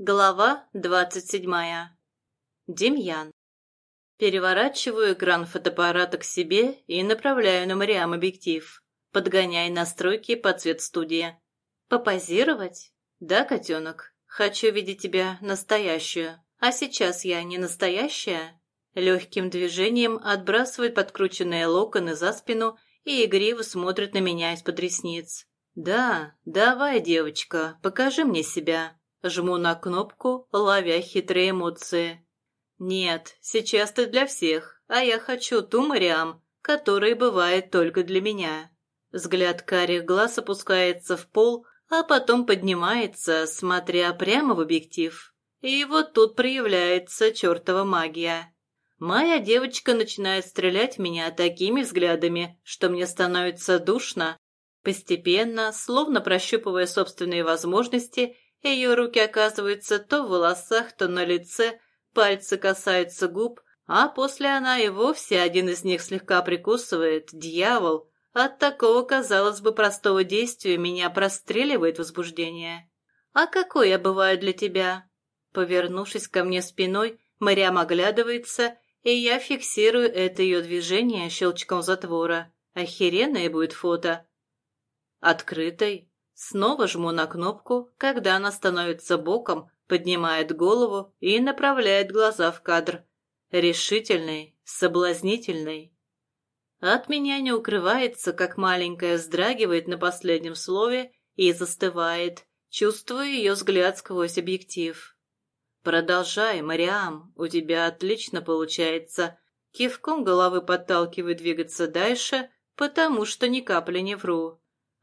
Глава двадцать седьмая. Демьян. Переворачиваю экран фотоаппарата к себе и направляю на Мариам объектив, подгоняя настройки под цвет студии. Попозировать? Да, котенок. Хочу видеть тебя настоящую. А сейчас я не настоящая? Легким движением отбрасывает подкрученные локоны за спину и игриво смотрит на меня из-под ресниц. «Да, давай, девочка, покажи мне себя». Жму на кнопку, ловя хитрые эмоции. Нет, сейчас ты для всех, а я хочу ту Мариам, которая бывает только для меня. Взгляд карих глаз опускается в пол, а потом поднимается, смотря прямо в объектив. И вот тут проявляется чертова магия. Моя девочка начинает стрелять меня такими взглядами, что мне становится душно. Постепенно, словно прощупывая собственные возможности, ее руки оказываются то в волосах, то на лице, пальцы касаются губ, а после она и вовсе один из них слегка прикусывает. Дьявол! От такого, казалось бы, простого действия меня простреливает возбуждение. «А какой я бываю для тебя?» Повернувшись ко мне спиной, Мариам оглядывается, и я фиксирую это ее движение щелчком затвора. Охеренное будет фото. Открытой, Снова жму на кнопку, когда она становится боком, поднимает голову и направляет глаза в кадр. Решительный, соблазнительный. От меня не укрывается, как маленькая вздрагивает на последнем слове и застывает, чувствуя ее взгляд сквозь объектив. «Продолжай, Мариам, у тебя отлично получается». Кивком головы подталкиваю двигаться дальше, потому что ни капли не вру.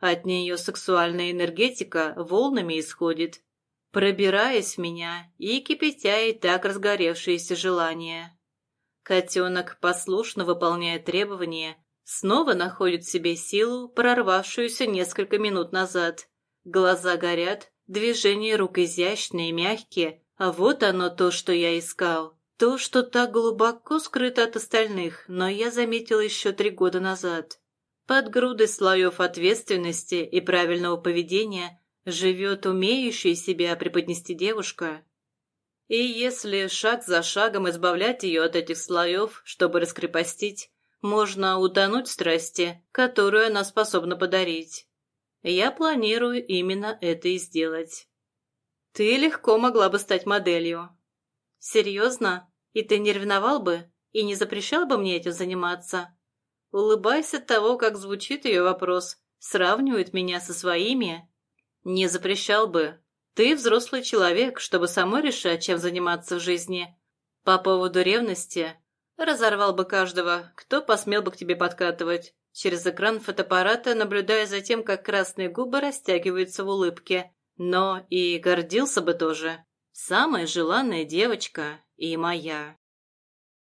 От нее сексуальная энергетика волнами исходит, пробираясь в меня и кипятя и так разгоревшиеся желания. Котенок послушно выполняет требования, снова находит в себе силу, прорвавшуюся несколько минут назад. Глаза горят, движения рук изящные, мягкие, а вот оно то, что я искал. То, что так глубоко скрыто от остальных, но я заметил еще три года назад. Под грудой слоев ответственности и правильного поведения живет умеющая себя преподнести девушка. И если шаг за шагом избавлять ее от этих слоев, чтобы раскрепостить, можно утонуть в страсти, которую она способна подарить. Я планирую именно это и сделать. Ты легко могла бы стать моделью. Серьезно? И ты не ревновал бы? И не запрещал бы мне этим заниматься? Улыбаясь от того, как звучит ее вопрос, сравнивает меня со своими. Не запрещал бы. Ты взрослый человек, чтобы самой решать, чем заниматься в жизни. По поводу ревности разорвал бы каждого, кто посмел бы к тебе подкатывать. Через экран фотоаппарата, наблюдая за тем, как красные губы растягиваются в улыбке. Но и гордился бы тоже. Самая желанная девочка и моя.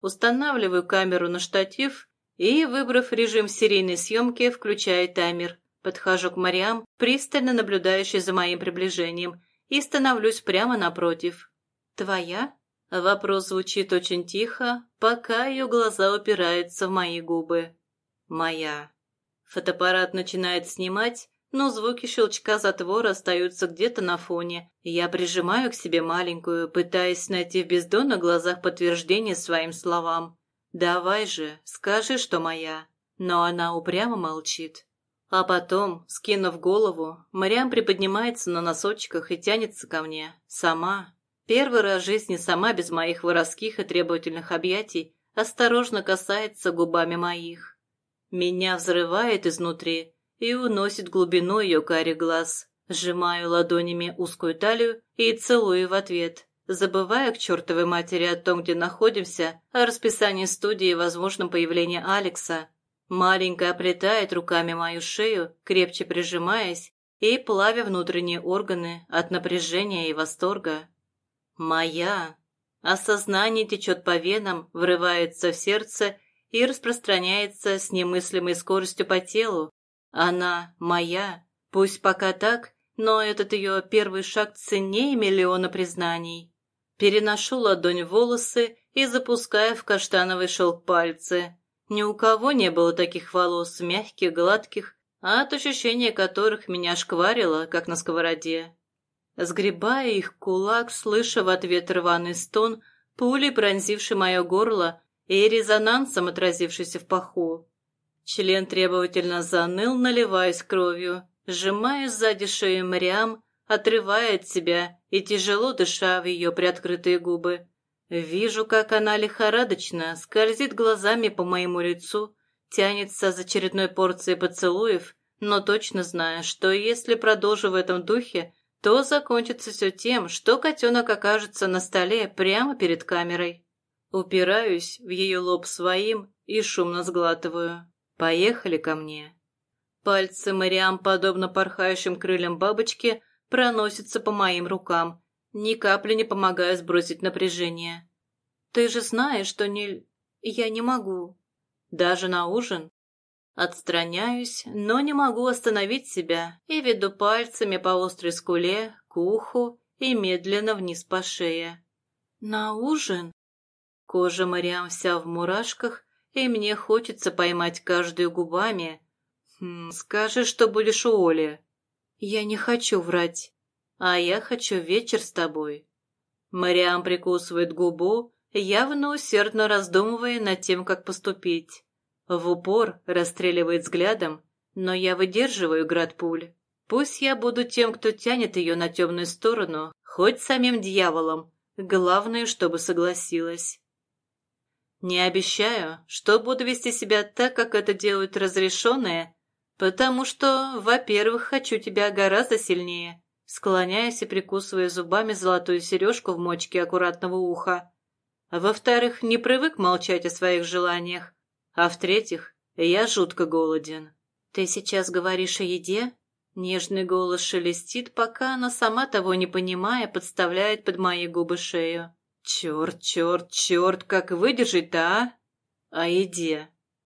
Устанавливаю камеру на штатив и, выбрав режим серийной съемки, включаю таймер. Подхожу к Мариам, пристально наблюдающей за моим приближением, и становлюсь прямо напротив. «Твоя?» Вопрос звучит очень тихо, пока ее глаза упираются в мои губы. «Моя». Фотоаппарат начинает снимать, но звуки щелчка затвора остаются где-то на фоне. Я прижимаю к себе маленькую, пытаясь найти в бездонных глазах подтверждение своим словам. «Давай же, скажи, что моя». Но она упрямо молчит. А потом, скинув голову, Мариам приподнимается на носочках и тянется ко мне. Сама. Первый раз в жизни сама без моих воровских и требовательных объятий осторожно касается губами моих. Меня взрывает изнутри и уносит глубину ее карих глаз. Сжимаю ладонями узкую талию и целую в ответ забывая к чертовой матери о том, где находимся, о расписании студии и возможном появлении Алекса. Маленькая оплетает руками мою шею, крепче прижимаясь и плавя внутренние органы от напряжения и восторга. «Моя!» Осознание течет по венам, врывается в сердце и распространяется с немыслимой скоростью по телу. Она моя, пусть пока так, но этот ее первый шаг ценнее миллиона признаний. Переношу ладонь волосы и запускаю в каштановый шелк пальцы. Ни у кого не было таких волос, мягких, гладких, от ощущения которых меня шкварило, как на сковороде. Сгребая их кулак, слыша в ответ рваный стон, пулей пронзивший мое горло и резонансом отразившийся в паху. Член требовательно заныл, наливаясь кровью, сжимая сзади шею Мариам, отрывая от себя и тяжело дыша в ее приоткрытые губы. Вижу, как она лихорадочно скользит глазами по моему лицу, тянется за очередной порцией поцелуев, но точно знаю, что если продолжу в этом духе, то закончится все тем, что котенок окажется на столе прямо перед камерой. Упираюсь в ее лоб своим и шумно сглатываю. «Поехали ко мне». Пальцы Мариам, подобно порхающим крыльям бабочки, проносятся по моим рукам, ни капли не помогая сбросить напряжение. «Ты же знаешь, что не... я не могу. Даже на ужин?» Отстраняюсь, но не могу остановить себя и веду пальцами по острой скуле, к уху и медленно вниз по шее. «На ужин?» Кожа Мариам вся в мурашках, и мне хочется поймать каждую губами. Хм, скажи, что будешь у Оли. Я не хочу врать. А я хочу вечер с тобой. Мариам прикусывает губу, явно усердно раздумывая над тем, как поступить. В упор расстреливает взглядом, но я выдерживаю град пуль. Пусть я буду тем, кто тянет ее на темную сторону, хоть самим дьяволом. Главное, чтобы согласилась. Не обещаю, что буду вести себя так, как это делают разрешенные, потому что, во-первых, хочу тебя гораздо сильнее, склоняясь и прикусывая зубами золотую сережку в мочке аккуратного уха. Во-вторых, не привык молчать о своих желаниях. А в-третьих, я жутко голоден. «Ты сейчас говоришь о еде?» Нежный голос шелестит, пока она, сама того не понимая, подставляет под мои губы шею. Черт, черт, черт, как выдержать-то, а? О еде.